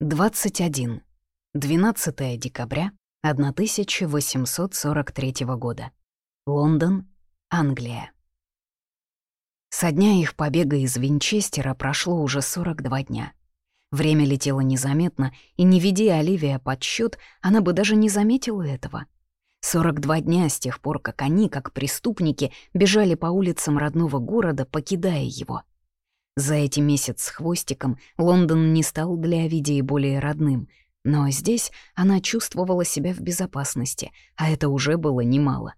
21. 12 декабря 1843 года. Лондон, Англия. Со дня их побега из Винчестера прошло уже 42 дня. Время летело незаметно, и не веди Оливия подсчет, она бы даже не заметила этого. 42 дня с тех пор, как они, как преступники, бежали по улицам родного города, покидая его — за эти месяц с хвостиком Лондон не стал для Овидии более родным, но здесь она чувствовала себя в безопасности, а это уже было немало.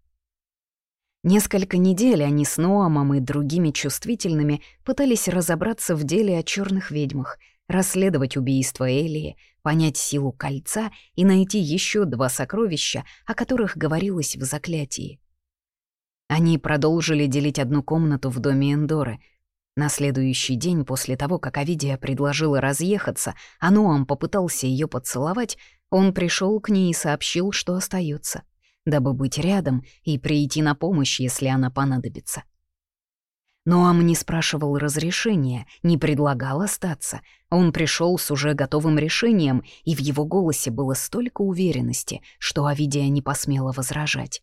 Несколько недель они с Ноамом и другими чувствительными пытались разобраться в деле о черных ведьмах, расследовать убийство Элии, понять силу кольца и найти еще два сокровища, о которых говорилось в заклятии. Они продолжили делить одну комнату в доме Эндоры — на следующий день после того, как Авидия предложила разъехаться, а Ноам попытался ее поцеловать, он пришел к ней и сообщил, что остается, дабы быть рядом и прийти на помощь, если она понадобится. Ноам не спрашивал разрешения, не предлагал остаться. Он пришел с уже готовым решением, и в его голосе было столько уверенности, что Авидия не посмела возражать.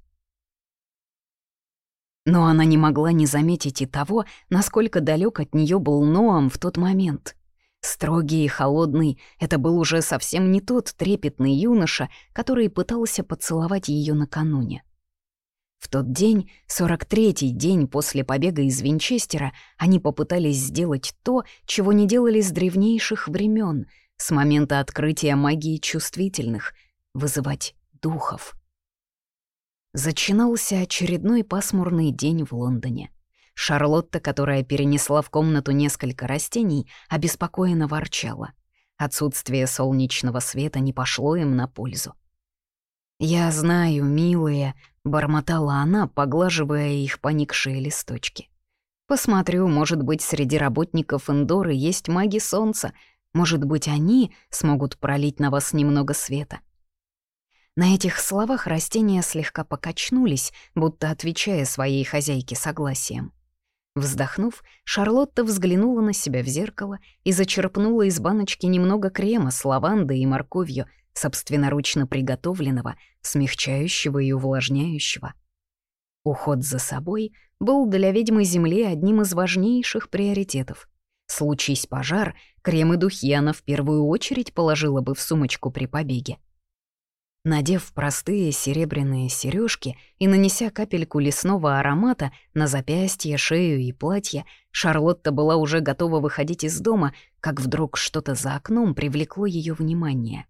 Но она не могла не заметить и того, насколько далек от нее был Ноам в тот момент. Строгий и холодный, это был уже совсем не тот трепетный юноша, который пытался поцеловать ее накануне. В тот день, 43-й день после побега из Винчестера, они попытались сделать то, чего не делали с древнейших времен, с момента открытия магии чувствительных — вызывать духов. Зачинался очередной пасмурный день в Лондоне. Шарлотта, которая перенесла в комнату несколько растений, обеспокоенно ворчала. Отсутствие солнечного света не пошло им на пользу. «Я знаю, милые», — бормотала она, поглаживая их поникшие листочки. «Посмотрю, может быть, среди работников Эндоры есть маги солнца. Может быть, они смогут пролить на вас немного света. На этих словах растения слегка покачнулись, будто отвечая своей хозяйке согласием. Вздохнув, Шарлотта взглянула на себя в зеркало и зачерпнула из баночки немного крема с лавандой и морковью, собственноручно приготовленного, смягчающего и увлажняющего. Уход за собой был для ведьмы Земли одним из важнейших приоритетов. Случись пожар, крем и духи она в первую очередь положила бы в сумочку при побеге. Надев простые серебряные сережки и нанеся капельку лесного аромата на запястье, шею и платье, Шарлотта была уже готова выходить из дома, как вдруг что-то за окном привлекло ее внимание.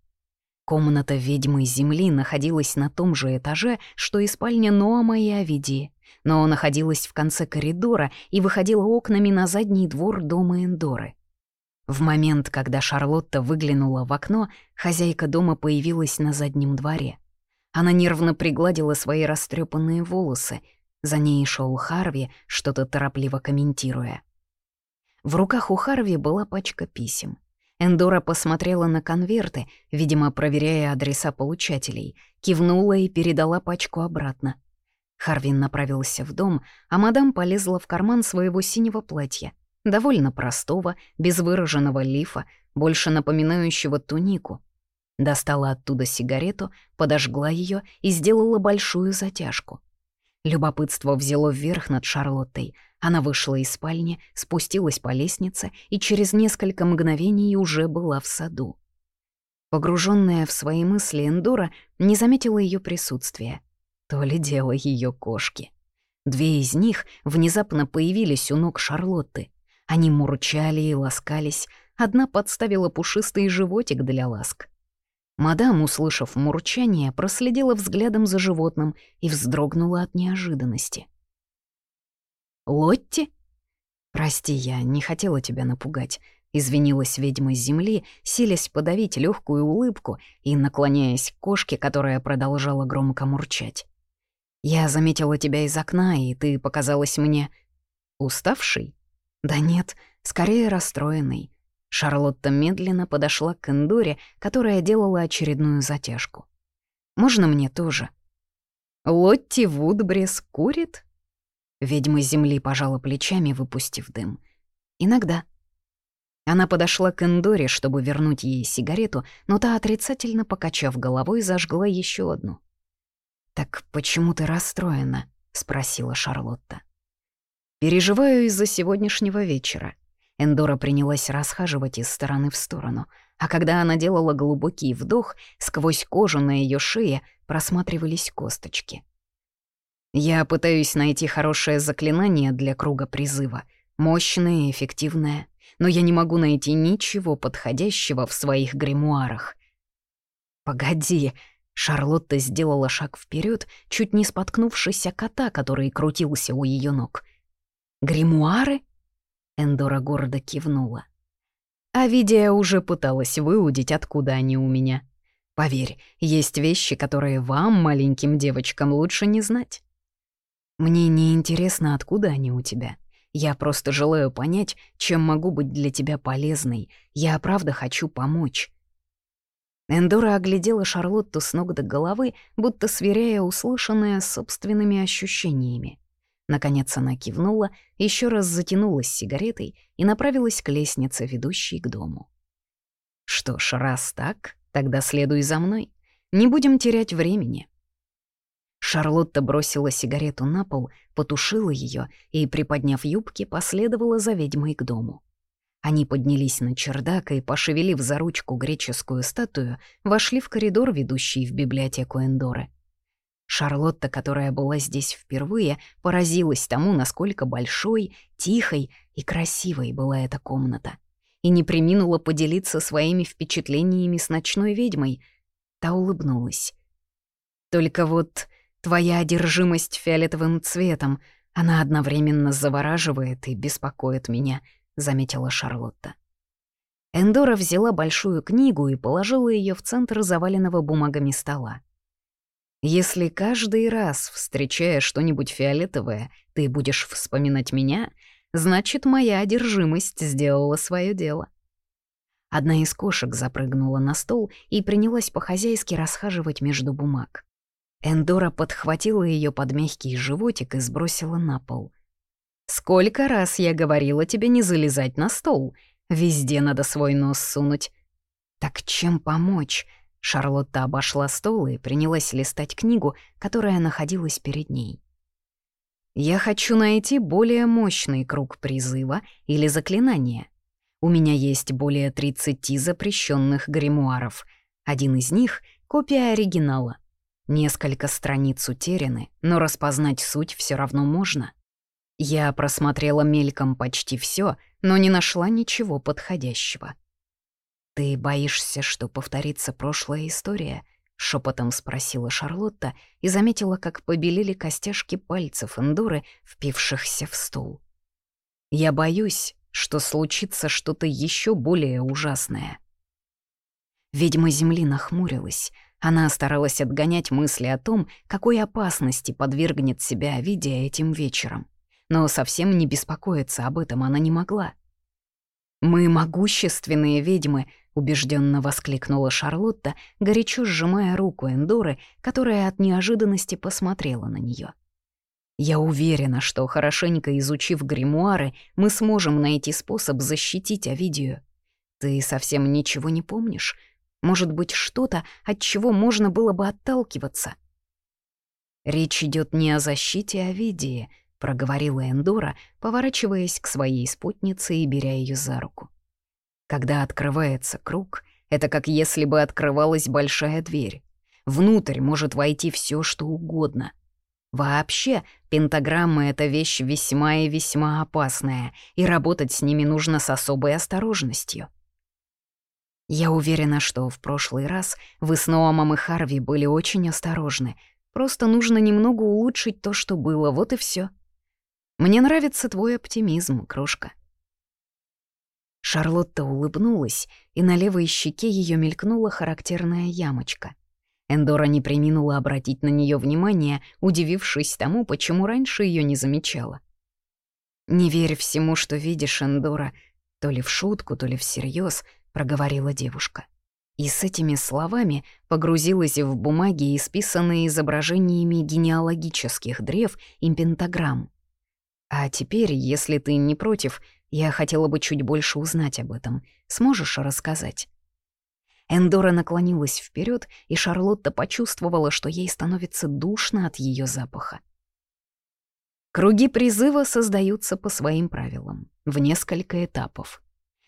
Комната ведьмы Земли находилась на том же этаже, что и спальня Ноама и Авидии, но находилась в конце коридора и выходила окнами на задний двор дома Эндоры. В момент, когда Шарлотта выглянула в окно, хозяйка дома появилась на заднем дворе. Она нервно пригладила свои растрепанные волосы. За ней шел Харви, что-то торопливо комментируя. В руках у Харви была пачка писем. Эндора посмотрела на конверты, видимо, проверяя адреса получателей, кивнула и передала пачку обратно. Харвин направился в дом, а мадам полезла в карман своего синего платья — довольно простого, без выраженного лифа, больше напоминающего тунику. Достала оттуда сигарету, подожгла ее и сделала большую затяжку. Любопытство взяло вверх над Шарлоттой. Она вышла из спальни, спустилась по лестнице и через несколько мгновений уже была в саду. Погруженная в свои мысли Эндора не заметила ее присутствия. То ли дело ее кошки. Две из них внезапно появились у ног Шарлотты. Они мурчали и ласкались, одна подставила пушистый животик для ласк. Мадам, услышав мурчание, проследила взглядом за животным и вздрогнула от неожиданности. «Лотти?» «Прости, я не хотела тебя напугать», — извинилась ведьма с земли, силясь подавить легкую улыбку и наклоняясь к кошке, которая продолжала громко мурчать. «Я заметила тебя из окна, и ты показалась мне уставшей?» Да нет, скорее расстроенный. Шарлотта медленно подошла к Эндоре, которая делала очередную затяжку. «Можно мне тоже?» «Лотти Вудбрес курит?» Ведьма земли пожала плечами, выпустив дым. «Иногда». Она подошла к Эндоре, чтобы вернуть ей сигарету, но та, отрицательно покачав головой, зажгла еще одну. «Так почему ты расстроена?» — спросила Шарлотта. «Переживаю из-за сегодняшнего вечера». Эндора принялась расхаживать из стороны в сторону, а когда она делала глубокий вдох, сквозь кожу на ее шее просматривались косточки. «Я пытаюсь найти хорошее заклинание для круга призыва, мощное и эффективное но я не могу найти ничего подходящего в своих гримуарах. «Погоди!» — Шарлотта сделала шаг вперед, чуть не споткнувшись о кота, который крутился у ее ног. «Гримуары?» — Эндора гордо кивнула. А Видия уже пыталась выудить, откуда они у меня. Поверь, есть вещи, которые вам, маленьким девочкам, лучше не знать. Мне не интересно, откуда они у тебя. Я просто желаю понять, чем могу быть для тебя полезной. Я правда хочу помочь». Эндора оглядела Шарлотту с ног до головы, будто сверяя услышанное с собственными ощущениями. Наконец она кивнула, еще раз затянулась сигаретой и направилась к лестнице, ведущей к дому. «Что ж, раз так, тогда следуй за мной. Не будем терять времени». Шарлотта бросила сигарету на пол, потушила ее и, приподняв юбки, последовала за ведьмой к дому. Они поднялись на чердак и, пошевелив за ручку греческую статую, вошли в коридор, ведущий в библиотеку Эндоры. Шарлотта, которая была здесь впервые, поразилась тому, насколько большой, тихой и красивой была эта комната, и не приминула поделиться своими впечатлениями с ночной ведьмой. Та улыбнулась. «Только вот Твоя одержимость фиолетовым цветом, она одновременно завораживает и беспокоит меня», — заметила Шарлотта. Эндора взяла большую книгу и положила ее в центр заваленного бумагами стола. «Если каждый раз, встречая что-нибудь фиолетовое, ты будешь вспоминать меня, значит, моя одержимость сделала свое дело». Одна из кошек запрыгнула на стол и принялась по-хозяйски расхаживать между бумаг. Эндора подхватила ее под мягкий животик и сбросила на пол. «Сколько раз я говорила тебе не залезать на стол? Везде надо свой нос сунуть». «Так чем помочь?» Шарлотта обошла стол и принялась листать книгу, которая находилась перед ней. «Я хочу найти более мощный круг призыва или заклинания. У меня есть более 30 запрещенных гримуаров. Один из них — копия оригинала — Несколько страниц утеряны, но распознать суть все равно можно. Я просмотрела мельком почти все, но не нашла ничего подходящего. «Ты боишься, что повторится прошлая история?» — шепотом спросила Шарлотта и заметила, как побелели костяшки пальцев Эндуры, впившихся в стул. «Я боюсь, что случится что-то еще более ужасное». Ведьма Земли нахмурилась — она старалась отгонять мысли о том, какой опасности подвергнет себя Овидия этим вечером. Но совсем не беспокоиться об этом она не могла. «Мы могущественные ведьмы», — убежденно воскликнула Шарлотта, горячо сжимая руку Эндоры, которая от неожиданности посмотрела на нее. «Я уверена, что, хорошенько изучив гримуары, мы сможем найти способ защитить Овидию. Ты совсем ничего не помнишь? Может быть, что-то, от чего можно было бы отталкиваться? «Речь идет не о защите Овидии», — проговорила Эндора, поворачиваясь к своей спутнице и беря ее за руку. «Когда открывается круг, это как если бы открывалась большая дверь. Внутрь может войти все, что угодно. Вообще, пентаграммы — это вещь весьма и весьма опасная, и работать с ними нужно с особой осторожностью. Я уверена, что в прошлый раз вы с Ноамом и Харви были очень осторожны. Просто нужно немного улучшить то, что было, вот и все. Мне нравится твой оптимизм, крошка. Шарлотта улыбнулась, и на левой щеке ее мелькнула характерная ямочка. Эндора не приминула обратить на нее внимание, удивившись тому, почему раньше ее не замечала. «Не верь всему, что видишь, Эндора», то ли в шутку, то ли всерьез, проговорила девушка. И с этими словами погрузилась в бумаги, исписанные изображениями генеалогических древ и пентаграмм. «А теперь, если ты не против, Я хотела бы чуть больше узнать об этом. Сможешь рассказать?» Эндора наклонилась вперед, и Шарлотта почувствовала, что ей становится душно от ее запаха. Круги призыва создаются по своим правилам, в несколько этапов.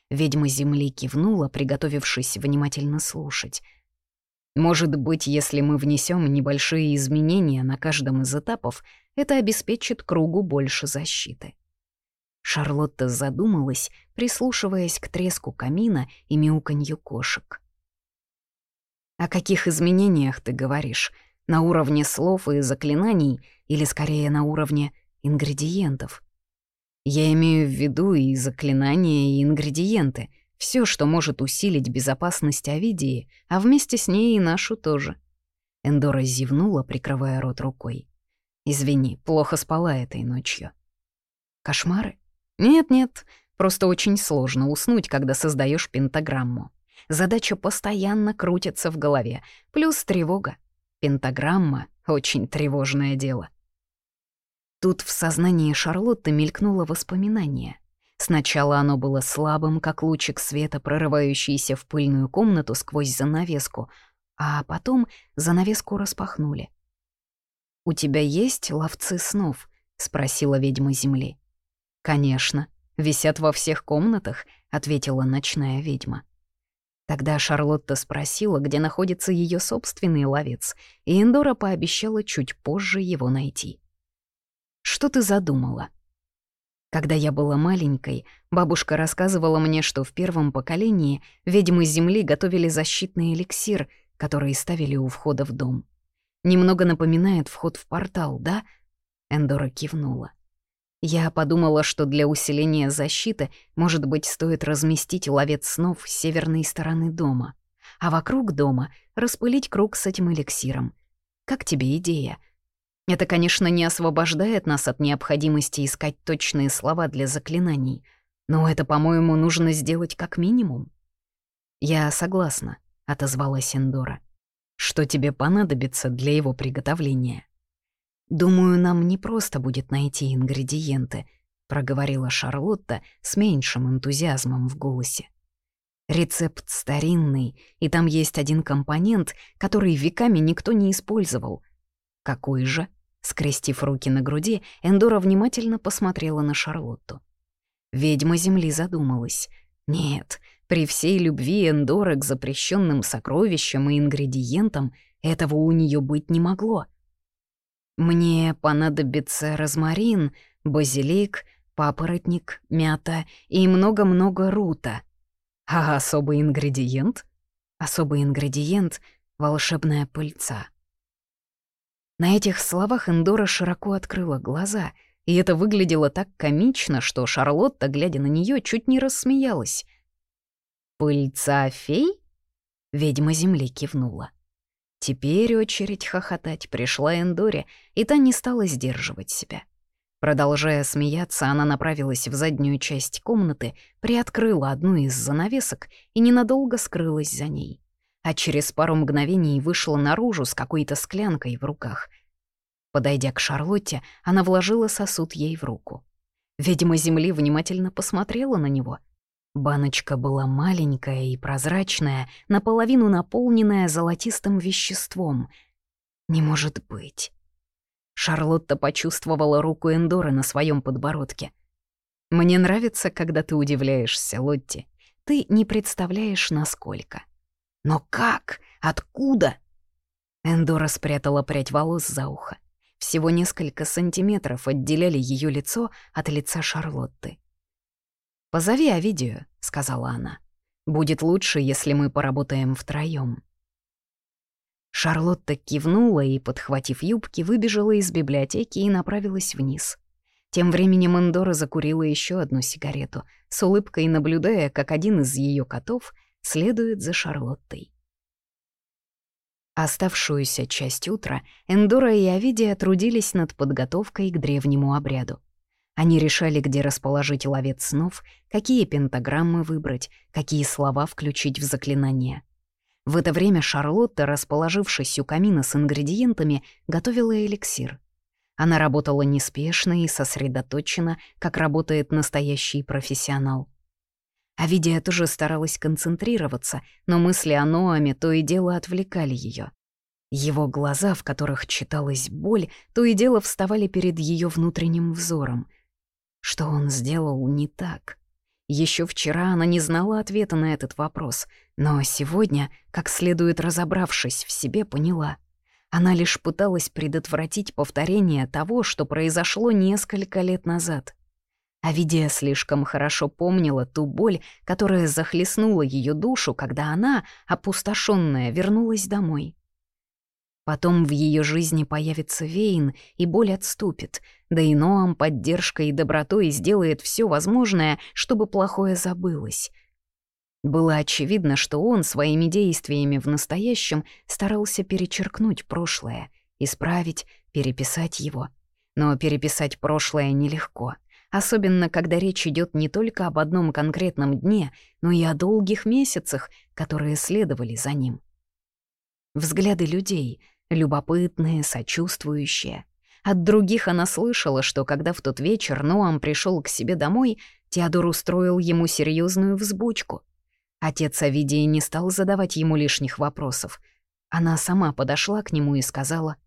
Ведьма Земли кивнула, приготовившись внимательно слушать. Может быть, если мы внесем небольшие изменения на каждом из этапов, это обеспечит кругу больше защиты. Шарлотта задумалась, прислушиваясь к треску камина и мяуканью кошек. О каких изменениях ты говоришь? На уровне слов и заклинаний или скорее на уровне ингредиентов? Я имею в виду и заклинания, и ингредиенты, все, что может усилить безопасность Овидии, а вместе с ней и нашу тоже. Эндора зевнула, прикрывая рот рукой. «Извини, плохо спала этой ночью». «Кошмары?» «Нет-нет, просто очень сложно уснуть, когда создаешь пентаграмму. Задача постоянно крутится в голове, плюс тревога. Пентаграмма — очень тревожное дело. Тут в сознании Шарлотты мелькнуло воспоминание. Сначала оно было слабым, как лучик света, прорывающийся в пыльную комнату сквозь занавеску, а потом занавеску распахнули. «У тебя есть ловцы снов?» — спросила ведьма Земли. «Конечно, висят во всех комнатах», — ответила ночная ведьма. Тогда Шарлотта спросила, где находится ее собственный ловец, и Эндора пообещала чуть позже его найти. «Что ты задумала?» Когда я была маленькой, бабушка рассказывала мне, что в первом поколении ведьмы Земли готовили защитный эликсир, который ставили у входа в дом. Немного напоминает вход в портал, да? Эндора кивнула. Я подумала, что для усиления защиты, может быть, стоит разместить ловец снов с северной стороны дома, а вокруг дома распылить круг с этим эликсиром. Как тебе идея? Это, конечно, не освобождает нас от необходимости искать точные слова для заклинаний, но это, по-моему, нужно сделать как минимум. «Я согласна», — отозвалась Эндора. «Что тебе понадобится для его приготовления?» «Думаю, нам не просто будет найти ингредиенты», — проговорила Шарлотта с меньшим энтузиазмом в голосе. «Рецепт старинный, и там есть один компонент, который веками никто не использовал. Какой же?» Скрестив руки на груди, Эндора внимательно посмотрела на Шарлотту. Ведьма Земли задумалась. «Нет, при всей любви Эндора к запрещенным сокровищам и ингредиентам этого у нее быть не могло». Мне понадобится розмарин, базилик, папоротник, мята и много-много рута. А особый ингредиент? Особый ингредиент — волшебная пыльца. На этих словах Эндора широко открыла глаза, и это выглядело так комично, что Шарлотта, глядя на нее, чуть не рассмеялась. «Пыльца фей?» Ведьма земли кивнула. Теперь очередь хохотать пришла Эндоре, и та не стала сдерживать себя. Продолжая смеяться, она направилась в заднюю часть комнаты, приоткрыла одну из занавесок и ненадолго скрылась за ней. А через пару мгновений вышла наружу с какой-то склянкой в руках. Подойдя к Шарлотте, она вложила сосуд ей в руку. Ведьма Земли внимательно посмотрела на него — Баночка была маленькая и прозрачная, наполовину наполненная золотистым веществом. Не может быть. Шарлотта почувствовала руку Эндоры на своем подбородке. «Мне нравится, когда ты удивляешься, Лотти. Ты не представляешь, насколько». «Но как? Откуда?» Эндора спрятала прядь волос за ухо. Всего несколько сантиметров отделяли ее лицо от лица Шарлотты. «Позови Овидию», — сказала она. «Будет лучше, если мы поработаем втроём». Шарлотта кивнула и, подхватив юбки, выбежала из библиотеки и направилась вниз. Тем временем Эндора закурила еще одну сигарету, с улыбкой наблюдая, как один из ее котов следует за Шарлоттой. Оставшуюся часть утра Эндора и Овидия трудились над подготовкой к древнему обряду. Они решали, где расположить ловец снов, какие пентаграммы выбрать, какие слова включить в заклинание. В это время Шарлотта, расположившись у камина с ингредиентами, готовила эликсир. Она работала неспешно и сосредоточенно, как работает настоящий профессионал. Авидия тоже старалась концентрироваться, но мысли о Ноаме то и дело отвлекали ее. Его глаза, в которых читалась боль, то и дело вставали перед ее внутренним взором. Что он сделал не так? Еще вчера она не знала ответа на этот вопрос, но сегодня, как следует разобравшись в себе, поняла — она лишь пыталась предотвратить повторение того, что произошло несколько лет назад. Авидия слишком хорошо помнила ту боль, которая захлестнула ее душу, когда она, опустошенная, вернулась домой. Потом в ее жизни появится Вейн, и боль отступит, да и Ноам поддержкой и добротой сделает все возможное, чтобы плохое забылось — было очевидно, что он своими действиями в настоящем старался перечеркнуть прошлое, исправить, переписать его. Но переписать прошлое нелегко, особенно когда речь идет не только об одном конкретном дне, но и о долгих месяцах, которые следовали за ним. Взгляды людей, любопытные, сочувствующие. От других она слышала, что когда в тот вечер Ноам пришел к себе домой, Теодор устроил ему серьезную взбучку — Отец Овидии не стал задавать ему лишних вопросов. Она сама подошла к нему и сказала,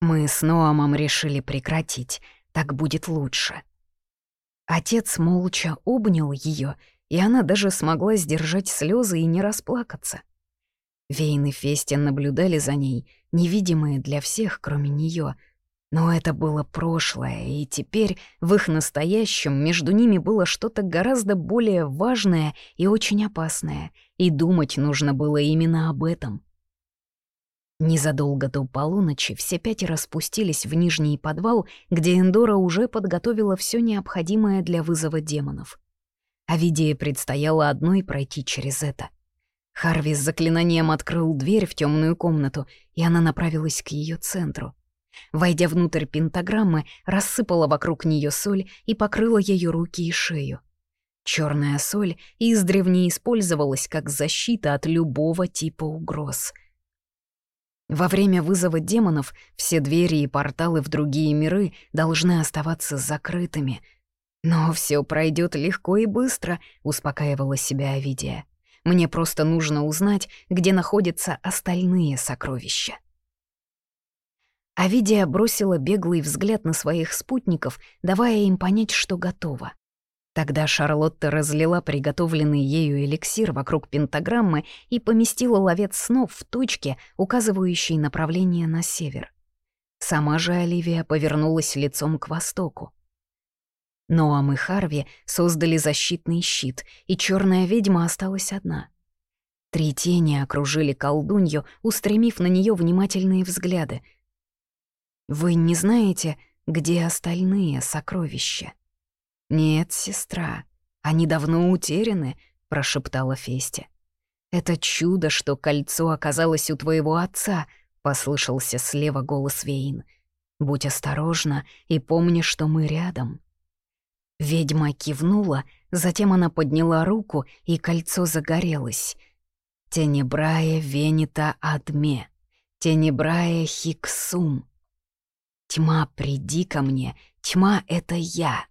«Мы с Ноамом решили прекратить, так будет лучше». Отец молча обнял ее, и она даже смогла сдержать слезы и не расплакаться. Вейн и Фестин наблюдали за ней, невидимые для всех, кроме нее, но это было прошлое, и теперь в их настоящем между ними было что-то гораздо более важное и очень опасное, и думать нужно было именно об этом. Незадолго до полуночи все пятеро спустились в нижний подвал, где Эндора уже подготовила все необходимое для вызова демонов. Авидии предстояло одной пройти через это. Харви с заклинанием открыл дверь в темную комнату, и она направилась к ее центру — Войдя внутрь пентаграммы, рассыпала вокруг нее соль и покрыла ее руки и шею. Черная соль издревне использовалась как защита от любого типа угроз. Во время вызова демонов все двери и порталы в другие миры должны оставаться закрытыми. Но все пройдет легко и быстро, успокаивала себя Авидия. Мне просто нужно узнать, где находятся остальные сокровища. Авидия бросила беглый взгляд на своих спутников, давая им понять, что готова. Тогда Шарлотта разлила приготовленный ею эликсир вокруг пентаграммы и поместила ловец снов в точке, указывающей направление на север. Сама же Оливия повернулась лицом к востоку. Ноам и Харви создали защитный щит, и черная ведьма осталась одна. Три тени окружили колдунью, устремив на нее внимательные взгляды — вы не знаете, где остальные сокровища?» «Нет, сестра, они давно утеряны», — прошептала Фесте. «Это чудо, что кольцо оказалось у твоего отца», — послышался слева голос Вейн. «Будь осторожна и помни, что мы рядом». Ведьма кивнула, затем она подняла руку, и кольцо загорелось. «Тенебрая венита адме, тенебрая хиксум». «Тьма, приди ко мне! Тьма — это я!»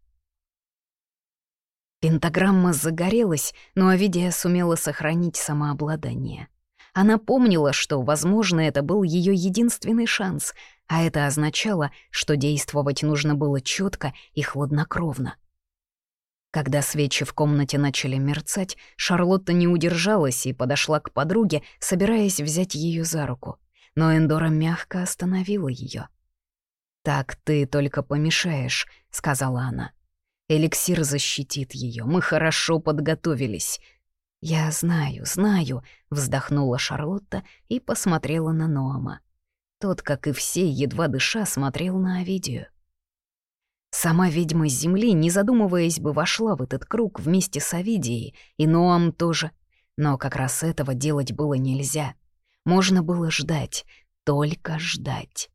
Пентаграмма загорелась, но Авидия сумела сохранить самообладание. Она помнила, что, возможно, это был ее единственный шанс, а это означало, что действовать нужно было четко и хладнокровно. Когда свечи в комнате начали мерцать, Шарлотта не удержалась и подошла к подруге, собираясь взять ее за руку. Но Эндора мягко остановила ее. «Так ты только помешаешь», — сказала она. «Эликсир защитит ее. Мы хорошо подготовились». «Я знаю, знаю», — вздохнула Шарлотта и посмотрела на Ноама. Тот, как и все, едва дыша, смотрел на Овидию. Сама ведьма Земли, не задумываясь бы, вошла в этот круг вместе с Овидией, и Ноам тоже. Но как раз этого делать было нельзя. Можно было ждать, только ждать.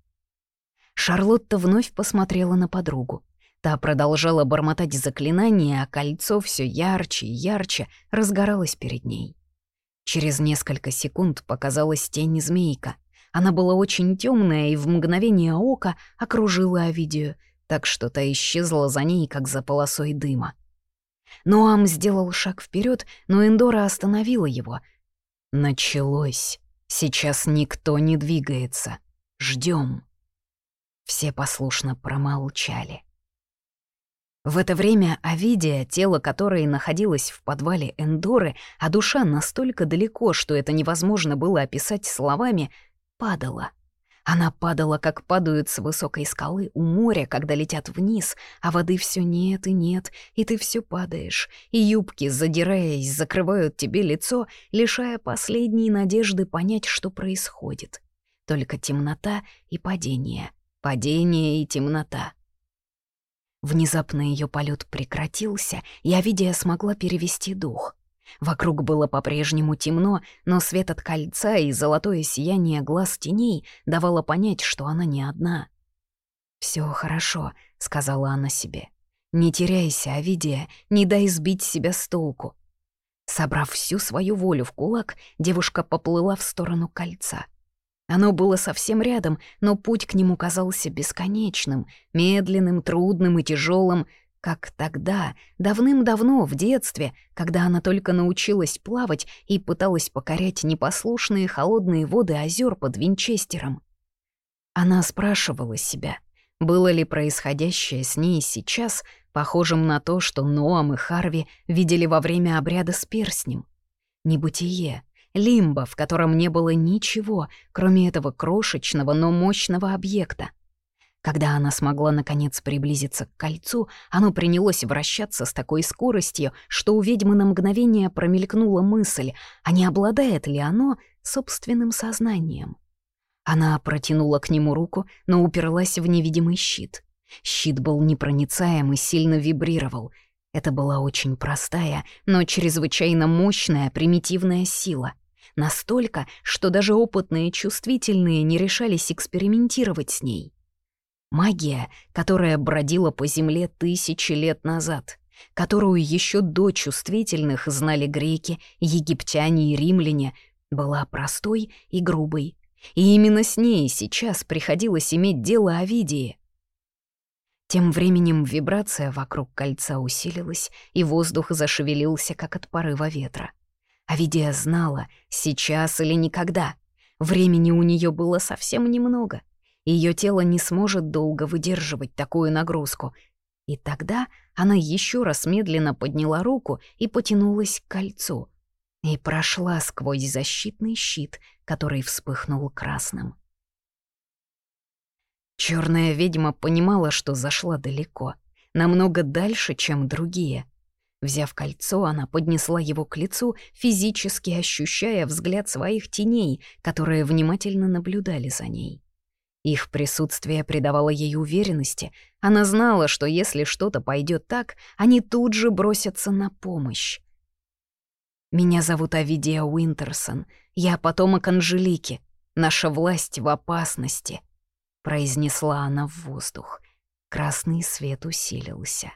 Шарлотта вновь посмотрела на подругу. Та продолжала бормотать заклинания, а кольцо все ярче и ярче разгоралось перед ней. Через несколько секунд показалась тень змейка. Она была очень темная и в мгновение ока окружила Овидию, так что та исчезла за ней, как за полосой дыма. Ноам сделал шаг вперед, но Эндора остановила его. «Началось. Сейчас никто не двигается. Ждем. Все послушно промолчали. В это время Авидия, тело которой находилось в подвале Эндоры, а душа настолько далеко, что это невозможно было описать словами, падала. Она падала, как падают с высокой скалы у моря, когда летят вниз, а воды все нет и нет, и ты все падаешь, и юбки, задираясь, закрывают тебе лицо, лишая последней надежды понять, что происходит. Только темнота и падение, падение и темнота — Внезапно ее полет прекратился, и Авидия смогла перевести дух. Вокруг было по-прежнему темно, но свет от кольца и золотое сияние глаз теней давало понять, что она не одна. Все хорошо», — сказала она себе. «Не теряйся, Авидия, не дай сбить себя с толку». Собрав всю свою волю в кулак, девушка поплыла в сторону кольца — оно было совсем рядом, но путь к нему казался бесконечным, медленным, трудным и тяжелым, как тогда, давным-давно, в детстве, когда она только научилась плавать и пыталась покорять непослушные холодные воды озер под Винчестером. Она спрашивала себя, было ли происходящее с ней сейчас похожим на то, что Ноам и Харви видели во время обряда с перстнем. Небытие, лимбо, в котором не было ничего, кроме этого крошечного, но мощного объекта. Когда она смогла наконец приблизиться к кольцу, оно принялось вращаться с такой скоростью, что у ведьмы на мгновение промелькнула мысль, а не обладает ли оно собственным сознанием. Она протянула к нему руку, но уперлась в невидимый щит. Щит был непроницаем и сильно вибрировал. Это была очень простая, но чрезвычайно мощная примитивная сила. Настолько, что даже опытные чувствительные не решались экспериментировать с ней. Магия, которая бродила по земле тысячи лет назад, которую еще до чувствительных знали греки, египтяне и римляне, была простой и грубой. И именно с ней сейчас приходилось иметь дело Овидии. Тем временем вибрация вокруг кольца усилилась, и воздух зашевелился, как от порыва ветра. Авидия знала, сейчас или никогда. Времени у нее было совсем немного. Ее тело не сможет долго выдерживать такую нагрузку. И тогда она еще раз медленно подняла руку и потянулась к кольцу. И прошла сквозь защитный щит, который вспыхнул красным. Черная ведьма понимала, что зашла далеко, намного дальше, чем другие — Взяв кольцо, она поднесла его к лицу, физически ощущая взгляд своих теней, которые внимательно наблюдали за ней. Их присутствие придавало ей уверенности. Она знала, что если что-то пойдет так, они тут же бросятся на помощь. «Меня зовут Авидия Уинтерсон. Я потомок Анжелики. Наша власть в опасности», — произнесла она в воздух. Красный свет усилился.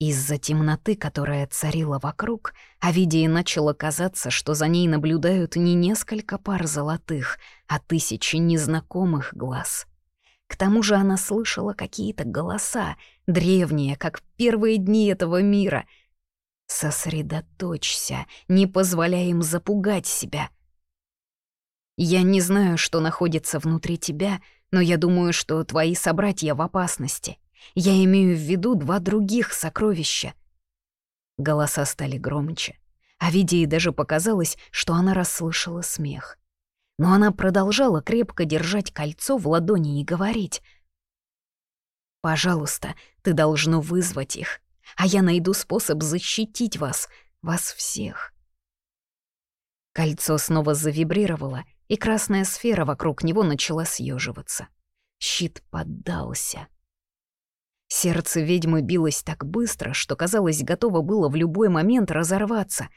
Из-за темноты, которая царила вокруг, Авидии начало казаться, что за ней наблюдают не несколько пар золотых, а тысячи незнакомых глаз. К тому же она слышала какие-то голоса, древние, как первые дни этого мира. «Сосредоточься, не позволяй им запугать себя», я не знаю, что находится внутри тебя, но я думаю, что твои собратья в опасности. Я имею в виду два других сокровища. Голоса стали громче. А Видии даже показалось, что она расслышала смех. Но она продолжала крепко держать кольцо в ладони и говорить. «Пожалуйста, ты должно вызвать их, а я найду способ защитить вас, вас всех». Кольцо снова завибрировало, и красная сфера вокруг него начала съеживаться. Щит поддался. Сердце ведьмы билось так быстро, что, казалось, готово было в любой момент разорваться.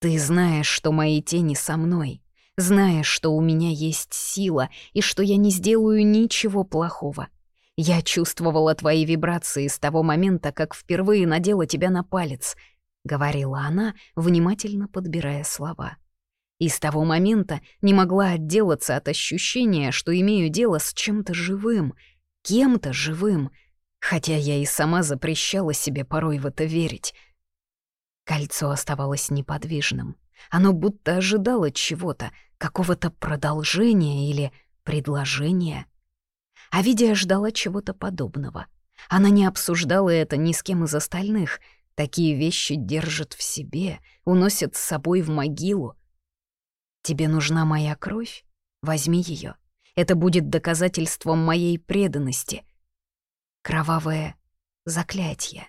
«Ты знаешь, что мои тени со мной, знаешь, что у меня есть сила и что я не сделаю ничего плохого. Я чувствовала твои вибрации с того момента, как впервые надела тебя на палец», — говорила она, внимательно подбирая слова. и с того момента не могла отделаться от ощущения, что имею дело с чем-то живым, кем-то живым, хотя я и сама запрещала себе порой в это верить. Кольцо оставалось неподвижным. Оно будто ожидало чего-то, какого-то продолжения или предложения. А Видия ждала чего-то подобного. Она не обсуждала это ни с кем из остальных. Такие вещи держат в себе, уносят с собой в могилу. «Тебе нужна моя кровь? Возьми ее. Это будет доказательством моей преданности. Кровавое заклятие».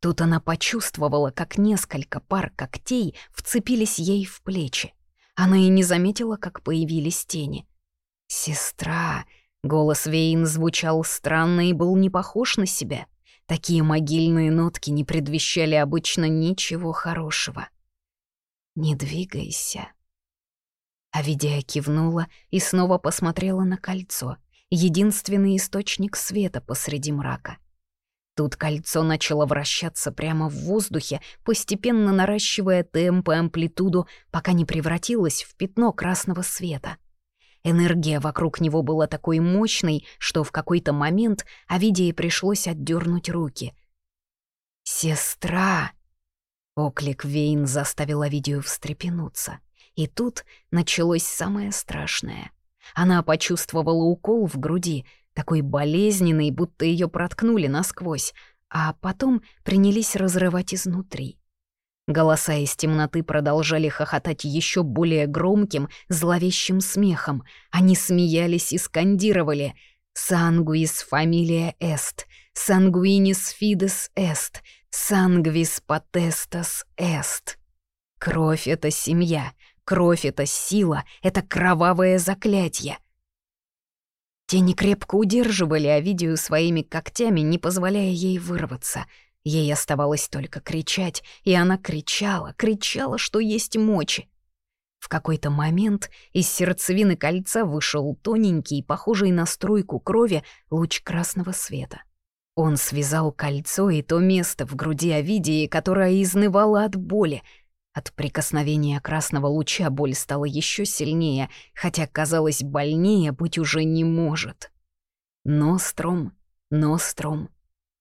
Тут она почувствовала, как несколько пар когтей вцепились ей в плечи. Она и не заметила, как появились тени. «Сестра!» — голос Вейн звучал странно и был не похож на себя. Такие могильные нотки не предвещали обычно ничего хорошего. «Не двигайся». Авидия кивнула и снова посмотрела на кольцо, единственный источник света посреди мрака — Тут кольцо начало вращаться прямо в воздухе, постепенно наращивая темп и амплитуду, пока не превратилось в пятно красного света. Энергия вокруг него была такой мощной, что в какой-то момент Авидии пришлось отдернуть руки. «Сестра!» Оклик Вейн заставил Авидию встрепенуться. И тут началось самое страшное. Она почувствовала укол в груди — такой болезненный, будто ее проткнули насквозь, а потом принялись разрывать изнутри. Голоса из темноты продолжали хохотать еще более громким, зловещим смехом. Они смеялись и скандировали «Sanguis familia est», «Sanguinis fides est», «Sanguis potestas est». Кровь — это семья, кровь — это сила, это кровавое заклятие. Тени крепко удерживали Овидию своими когтями, не позволяя ей вырваться. Ей оставалось только кричать, и она кричала, кричала, что есть мочи. В какой-то момент из сердцевины кольца вышел тоненький, похожий на струйку крови, луч красного света. Он связал кольцо и то место в груди Овидии, которое изнывало от боли — от прикосновения красного луча боль стала еще сильнее, хотя, казалось, больнее быть уже не может. Нострум, нострум,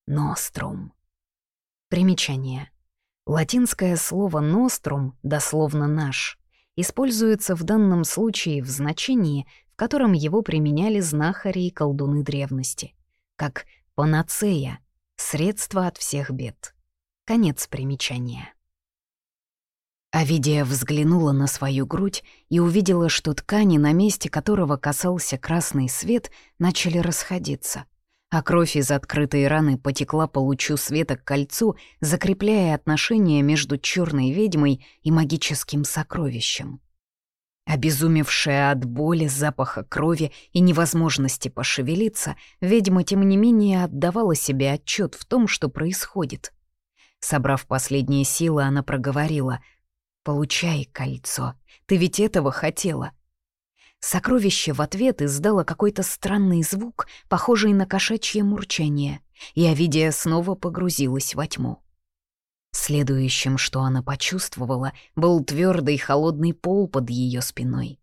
нострум. Примечание. Латинское слово «нострум», дословно «наш», используется в данном случае в значении, в котором его применяли знахари и колдуны древности, как «панацея» — средство от всех бед. Конец примечания. Авидия взглянула на свою грудь и увидела, что ткани, на месте которого касался красный свет, начали расходиться, а кровь из открытой раны потекла по лучу света к кольцу, закрепляя отношения между черной ведьмой и магическим сокровищем. Обезумевшая от боли, запаха крови и невозможности пошевелиться, ведьма, тем не менее, отдавала себе отчет в том, что происходит. Собрав последние силы, она проговорила — «Получай кольцо. Ты ведь этого хотела». Сокровище в ответ издало какой-то странный звук, похожий на кошачье мурчание, и Авидия снова погрузилась во тьму. Следующим, что она почувствовала, был твердый холодный пол под ее спиной.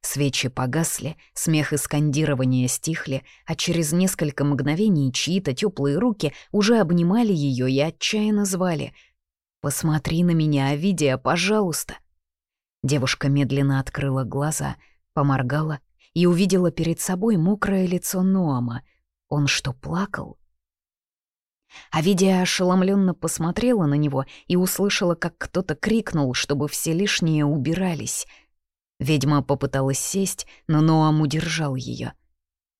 Свечи погасли, смех и скандирование стихли, а через несколько мгновений чьи-то теплые руки уже обнимали ее и отчаянно звали «Посмотри на меня, Авидия, пожалуйста!» Девушка медленно открыла глаза, поморгала и увидела перед собой мокрое лицо Ноама. Он что, плакал? Авидия ошеломленно посмотрела на него и услышала, как кто-то крикнул, чтобы все лишние убирались. Ведьма попыталась сесть, но Ноам удержал ее.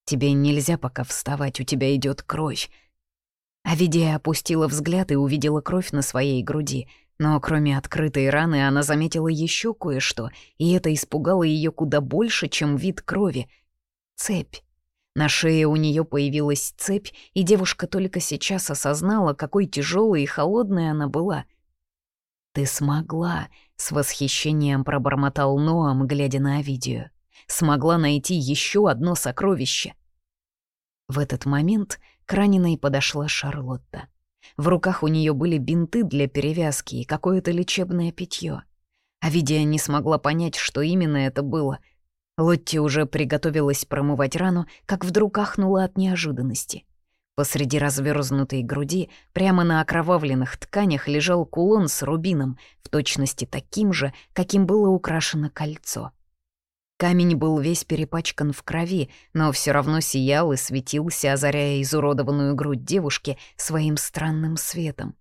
«Тебе нельзя пока вставать, у тебя идет кровь. Авидия опустила взгляд и увидела кровь на своей груди, но кроме открытой раны она заметила еще кое-что, и это испугало ее куда больше, чем вид крови. Цепь. На шее у нее появилась цепь, и девушка только сейчас осознала, какой тяжелой и холодной она была. «Ты смогла», — с восхищением пробормотал Ноам, глядя на Авидию. «Смогла найти еще одно сокровище». В этот момент к раненой подошла Шарлотта. В руках у нее были бинты для перевязки и какое-то лечебное питье. Авидия не смогла понять, что именно это было. Лотти уже приготовилась промывать рану, как вдруг ахнула от неожиданности. Посреди разверзнутой груди, прямо на окровавленных тканях, лежал кулон с рубином, в точности таким же, каким было украшено кольцо. Камень был весь перепачкан в крови, но все равно сиял и светился, озаряя изуродованную грудь девушки своим странным светом.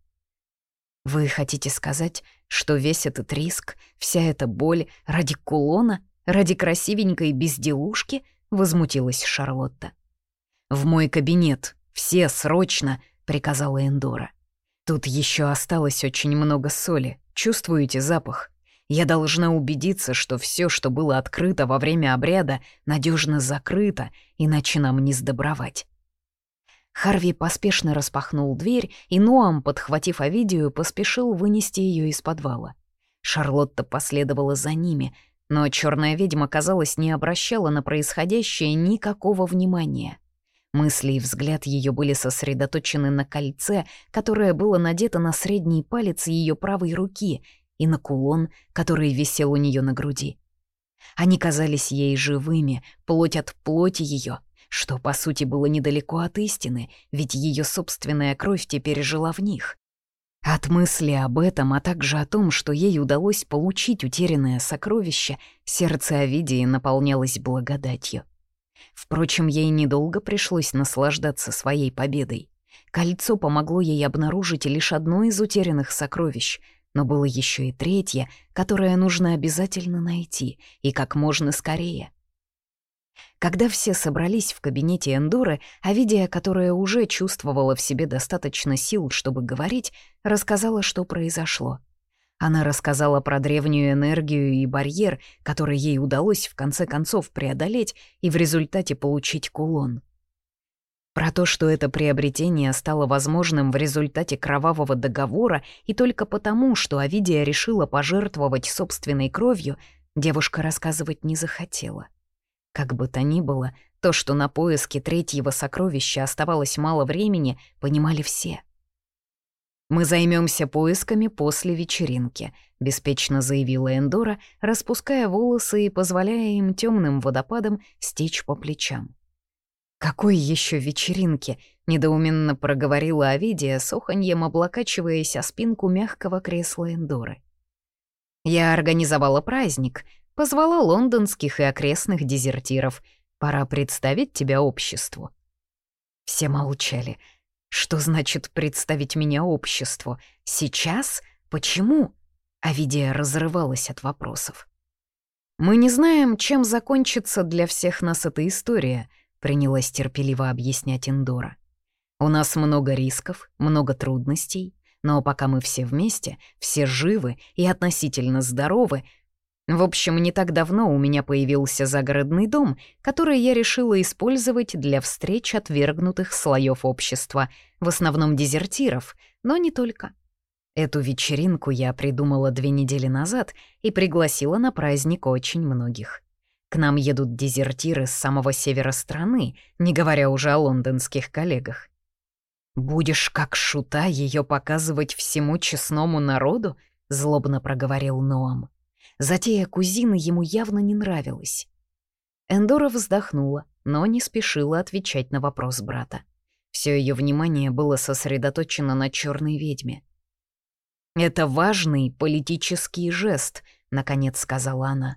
«Вы хотите сказать, что весь этот риск, вся эта боль ради кулона, ради красивенькой безделушки?» — возмутилась Шарлотта. «В мой кабинет, все срочно!» — приказала Эндора. «Тут еще осталось очень много соли. Чувствуете запах? Я должна убедиться, что все, что было открыто во время обряда, надежно закрыто, иначе нам не сдобровать. Харви поспешно распахнул дверь, и Ноам, подхватив Овидию, поспешил вынести ее из подвала. Шарлотта последовала за ними, но черная ведьма, казалось, не обращала на происходящее никакого внимания. Мысли и взгляд ее были сосредоточены на кольце, которое было надето на средний палец ее правой руки, и на кулон, который висел у нее на груди. Они казались ей живыми, плоть от плоти ее, что, по сути, было недалеко от истины, ведь ее собственная кровь теперь жила в них. От мысли об этом, а также о том, что ей удалось получить утерянное сокровище, сердце Овидии наполнялось благодатью. Впрочем, ей недолго пришлось наслаждаться своей победой. Кольцо помогло ей обнаружить лишь одно из утерянных сокровищ — но было еще и третье, которое нужно обязательно найти, и как можно скорее. Когда все собрались в кабинете Эндуры, Авидия, которая уже чувствовала в себе достаточно сил, чтобы говорить, рассказала, что произошло. Она рассказала про древнюю энергию и барьер, который ей удалось в конце концов преодолеть и в результате получить кулон. Про то, что это приобретение стало возможным в результате кровавого договора и только потому, что Авидия решила пожертвовать собственной кровью, девушка рассказывать не захотела. Как бы то ни было, то, что на поиске третьего сокровища оставалось мало времени, понимали все. «Мы займемся поисками после вечеринки», — беспечно заявила Эндора, распуская волосы и позволяя им темным водопадом стечь по плечам. «Какой еще вечеринки?» — недоуменно проговорила Авидия, с оханьем облокачиваясь о спинку мягкого кресла Эндоры. «Я организовала праздник, позвала лондонских и окрестных дезертиров. Пора представить тебя обществу». Все молчали. «Что значит представить меня обществу? Сейчас? Почему?» Авидия разрывалась от вопросов. «Мы не знаем, чем закончится для всех нас эта история», принялась терпеливо объяснять Индора. «У нас много рисков, много трудностей, но пока мы все вместе, все живы и относительно здоровы, в общем, не так давно у меня появился загородный дом, который я решила использовать для встреч отвергнутых слоев общества, в основном дезертиров, но не только. Эту вечеринку я придумала две недели назад и пригласила на праздник очень многих. К нам едут дезертиры с самого севера страны, не говоря уже о лондонских коллегах. «Будешь как шута ее показывать всему честному народу?» — злобно проговорил Ноам. Затея кузины ему явно не нравилась. Эндора вздохнула, но не спешила отвечать на вопрос брата. Все ее внимание было сосредоточено на черной ведьме. «Это важный политический жест», — наконец сказала она.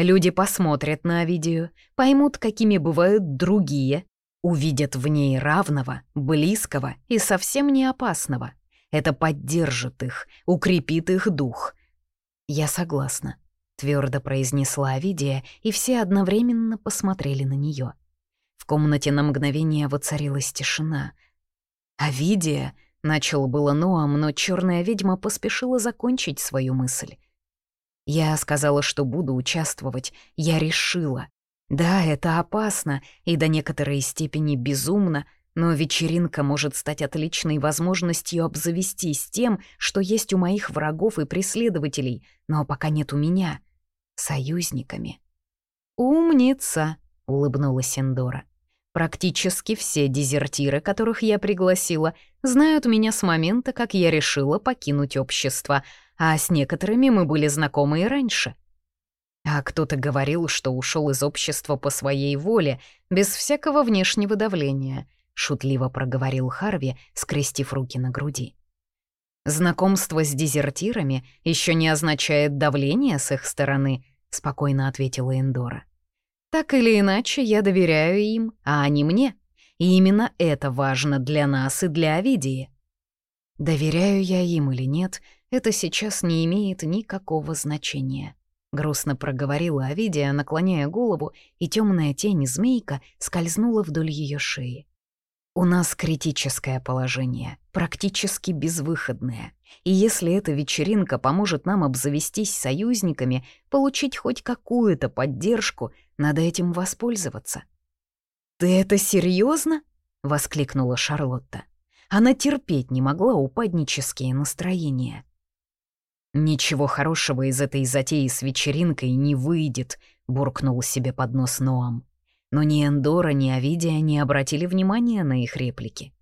Люди посмотрят на видео, поймут, какими бывают другие, увидят в ней равного, близкого и совсем не опасного. Это поддержит их, укрепит их дух. «Я согласна», — твердо произнесла Авидия, и все одновременно посмотрели на нее. В комнате на мгновение воцарилась тишина. «Авидия», — начал было Ноам, но черная ведьма поспешила закончить свою мысль. Я сказала, что буду участвовать. Я решила. Да, это опасно и до некоторой степени безумно, но вечеринка может стать отличной возможностью обзавестись тем, что есть у моих врагов и преследователей, но пока нет у меня. Союзниками. «Умница!» — улыбнулась Эндора. «Практически все дезертиры, которых я пригласила, знают меня с момента, как я решила покинуть общество, а с некоторыми мы были знакомы и раньше. А кто-то говорил, что ушел из общества по своей воле, без всякого внешнего давления, шутливо проговорил Харви, скрестив руки на груди. Знакомство с дезертирами еще не означает давление с их стороны, спокойно ответила Эндора. Так или иначе, я доверяю им, а они мне. И именно это важно для нас и для Овидии. Доверяю я им или нет, это сейчас не имеет никакого значения. Грустно проговорила Овидия, наклоняя голову, и темная тень змейка скользнула вдоль ее шеи. У нас критическое положение, практически безвыходное. И если эта вечеринка поможет нам обзавестись союзниками, получить хоть какую-то поддержку, надо этим воспользоваться. «Ты это серьезно? воскликнула Шарлотта. Она терпеть не могла упаднические настроения. «Ничего хорошего из этой затеи с вечеринкой не выйдет», — буркнул себе под нос Ноам но ни Эндора, ни Авидия не обратили внимания на их реплики.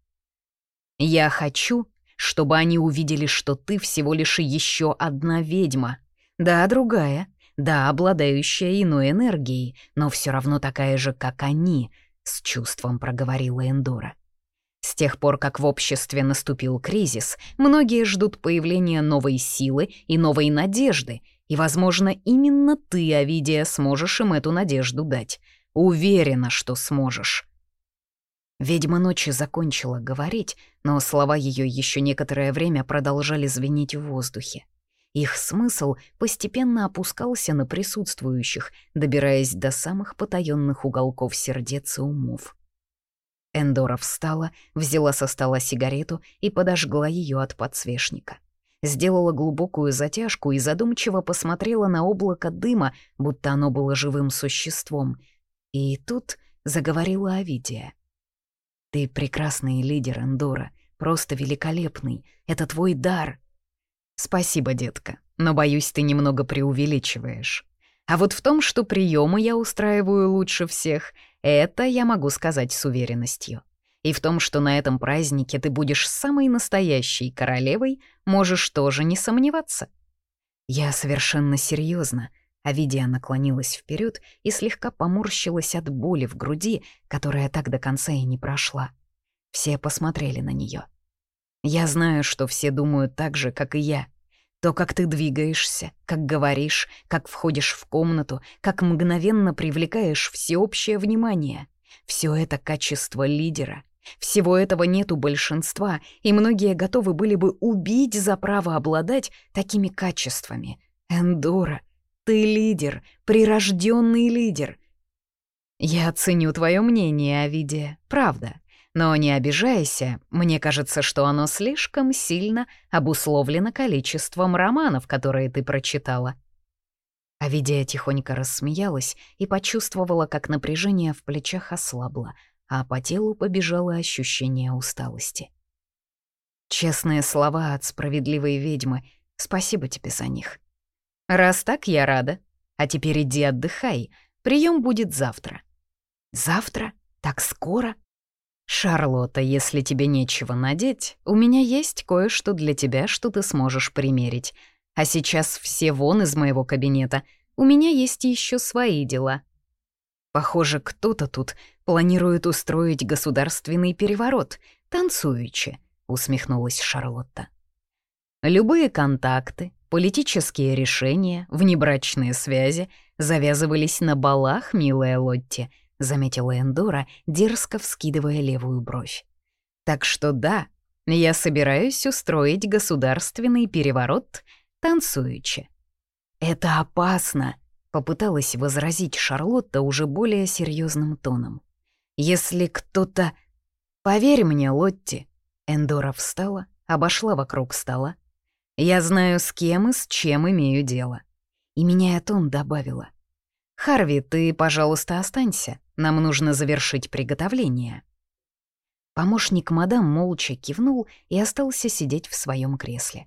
«Я хочу, чтобы они увидели, что ты всего лишь еще одна ведьма. Да, другая, да, обладающая иной энергией, но все равно такая же, как они», — с чувством проговорила Эндора. С тех пор, как в обществе наступил кризис, многие ждут появления новой силы и новой надежды, и, возможно, именно ты, Авидия, сможешь им эту надежду дать. Уверена, что сможешь». Ведьма ночи закончила говорить, но слова ее еще некоторое время продолжали звенеть в воздухе. Их смысл постепенно опускался на присутствующих, добираясь до самых потаенных уголков сердец и умов. Эндора встала, взяла со стола сигарету и подожгла ее от подсвечника. Сделала глубокую затяжку и задумчиво посмотрела на облако дыма, будто оно было живым существом — и тут заговорила Авидия. «Ты прекрасный лидер, Эндора, просто великолепный. Это твой дар». «Спасибо, детка, но, боюсь, ты немного преувеличиваешь. А вот в том, что приемы я устраиваю лучше всех, это я могу сказать с уверенностью. И в том, что на этом празднике ты будешь самой настоящей королевой, можешь тоже не сомневаться. Я совершенно серьезно, Авидия наклонилась вперед и слегка поморщилась от боли в груди, которая так до конца и не прошла. Все посмотрели на нее. «Я знаю, что все думают так же, как и я. То, как ты двигаешься, как говоришь, как входишь в комнату, как мгновенно привлекаешь всеобщее внимание. Все это качество лидера. Всего этого нет у большинства, и многие готовы были бы убить за право обладать такими качествами. Эндора, ты лидер, прирожденный лидер. Я ценю твое мнение о виде, правда. Но не обижайся, мне кажется, что оно слишком сильно обусловлено количеством романов, которые ты прочитала. Авидия тихонько рассмеялась и почувствовала, как напряжение в плечах ослабло, а по телу побежало ощущение усталости. Честные слова от справедливой ведьмы, спасибо тебе за них. «Раз так, я рада. А теперь иди отдыхай. Прием будет завтра». «Завтра? Так скоро?» «Шарлотта, если тебе нечего надеть, у меня есть кое-что для тебя, что ты сможешь примерить. А сейчас все вон из моего кабинета. У меня есть еще свои дела». Похоже, кто-то тут планирует устроить государственный переворот, танцуючи, усмехнулась Шарлотта. Любые контакты, Политические решения, внебрачные связи завязывались на балах, милая Лотти, заметила Эндора, дерзко вскидывая левую бровь. Так что да, я собираюсь устроить государственный переворот танцуючи. Это опасно, попыталась возразить Шарлотта уже более серьезным тоном. Если кто-то... Поверь мне, Лотти. Эндора встала, обошла вокруг стола, я знаю, с кем и с чем имею дело. И меняя тон, добавила. «Харви, ты, пожалуйста, останься. Нам нужно завершить приготовление». Помощник мадам молча кивнул и остался сидеть в своем кресле.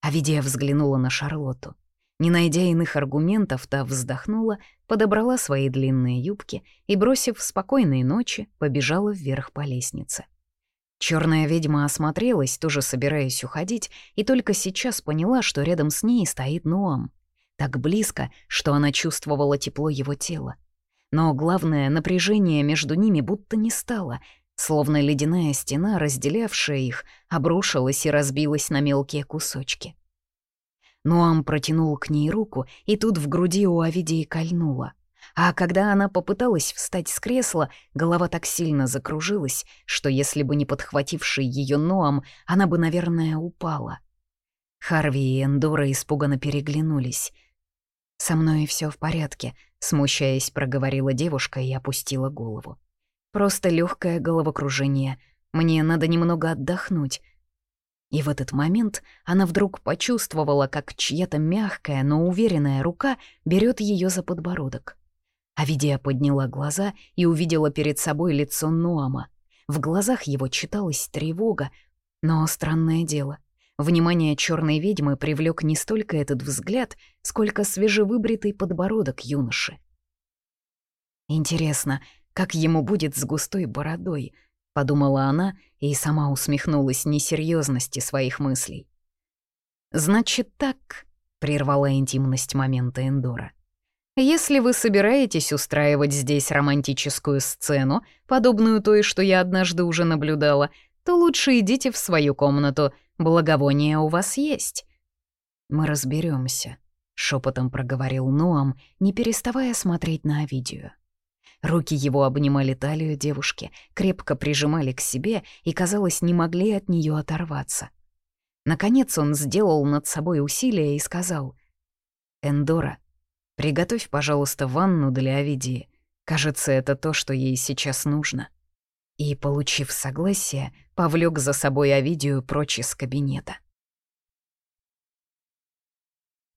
Авидия взглянула на Шарлотту. Не найдя иных аргументов, та вздохнула, подобрала свои длинные юбки и, бросив спокойной ночи, побежала вверх по лестнице. Черная ведьма осмотрелась, тоже собираясь уходить, и только сейчас поняла, что рядом с ней стоит Нуам. Так близко, что она чувствовала тепло его тела. Но главное, напряжение между ними будто не стало, словно ледяная стена, разделявшая их, обрушилась и разбилась на мелкие кусочки. Нуам протянул к ней руку, и тут в груди у Авидии кольнуло. А когда она попыталась встать с кресла, голова так сильно закружилась, что если бы не подхвативший ее Ноам, она бы, наверное, упала. Харви и Эндора испуганно переглянулись. «Со мной все в порядке», — смущаясь, проговорила девушка и опустила голову. «Просто легкое головокружение. Мне надо немного отдохнуть». И в этот момент она вдруг почувствовала, как чья-то мягкая, но уверенная рука берет ее за подбородок. Авидия подняла глаза и увидела перед собой лицо Ноама. В глазах его читалась тревога, но странное дело. Внимание черной ведьмы привлек не столько этот взгляд, сколько свежевыбритый подбородок юноши. «Интересно, как ему будет с густой бородой?» — подумала она и сама усмехнулась несерьезности своих мыслей. «Значит так», — прервала интимность момента Эндора. Если вы собираетесь устраивать здесь романтическую сцену, подобную той, что я однажды уже наблюдала, то лучше идите в свою комнату, благовония у вас есть». «Мы разберемся, шепотом проговорил Ноам, не переставая смотреть на видео. Руки его обнимали талию девушки, крепко прижимали к себе и, казалось, не могли от нее оторваться. Наконец он сделал над собой усилие и сказал, «Эндора, Приготовь, пожалуйста, ванну для Авидии. Кажется, это то, что ей сейчас нужно». И, получив согласие, повлек за собой Авидию прочь из кабинета.